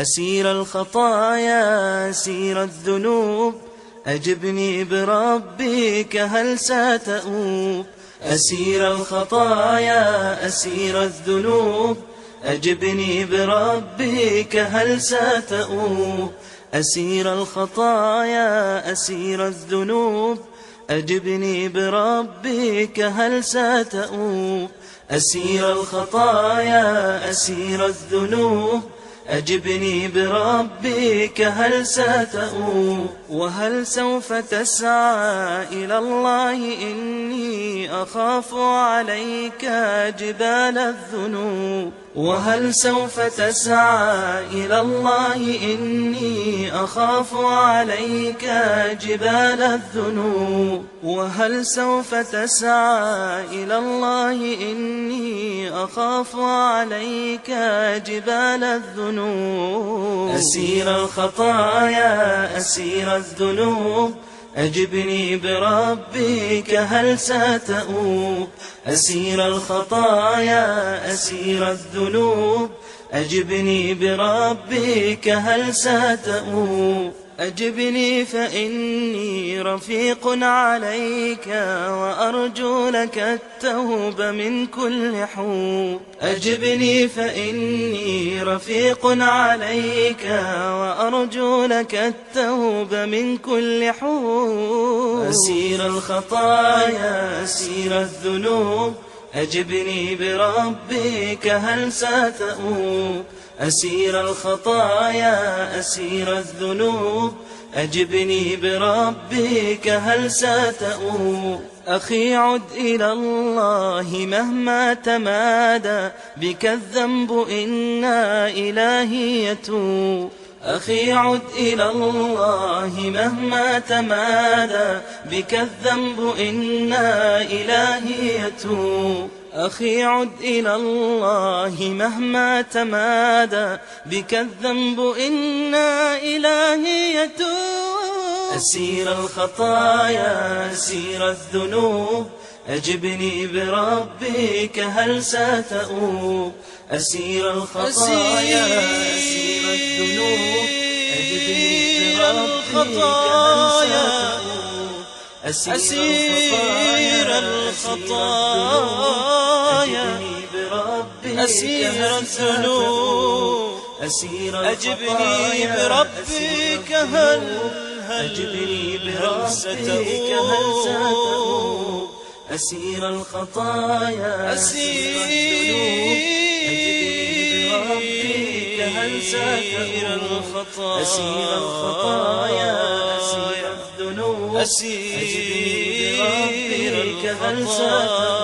أسير الخطايا أسير الذنوب. أجبني بربك هل ستؤوب. أسير الخطايا أسير الذنوب. أجبني بربك هل ستؤوب. أسير الخطايا أسير الذنوب. أجبني بربك هل ستؤوب. أسير الخطايا أسير الذنوب. أجبني بربك هل ستؤوب وهل سوف تسعى إلى الله؟ إني أخاف عليك جبال الذنوب. وهل سوف تسعى إلى الله إني أخاف عليك جبال الذنوب؟ وهل سوف تسعى إلى الله إني أخاف عليك جبال الذنوب؟ أسير الخطايا أسير الذنوب أجبني بربك هل ستؤوب؟ أسير الخطايا أسير الذنوب. أجبني بربك هل ستؤوب؟ أجبني فإني رفيق عليك وأرجو لك التوب من كل حوب. أجبني فإني رفيق عليك وأرجو لك التوب من كل حوب. أسير الخطايا أسير الذنوب. أجبني بربك هل ستؤوب أسير الخطايا أسير الذنوب. أجبني بربك هل ستؤوب أخي عد إلى الله مهما تمادى. بك الذنب إنا إلهي يتوب. أخي عد إلى الله مهما تمادى بك الذنب إنا إلهي يتوب. أخي عد إلى الله مهما تمادى بك الذنب إنا إلهي يتوب. أسير الخطايا أسير الذنوب أجبني بربك هل ستؤوب. أسير الخطايا أسير الذنوب. أجبني ستؤوب أسير الخطايا. أسير الذنوب. أجبني بربك هل أجبني بربك هل ستؤوب أسير الخطايا. أسير بربك هل أسير الخطايا؟ أسير الخطايا أسير الذنوب أسير بربك هل الخطايا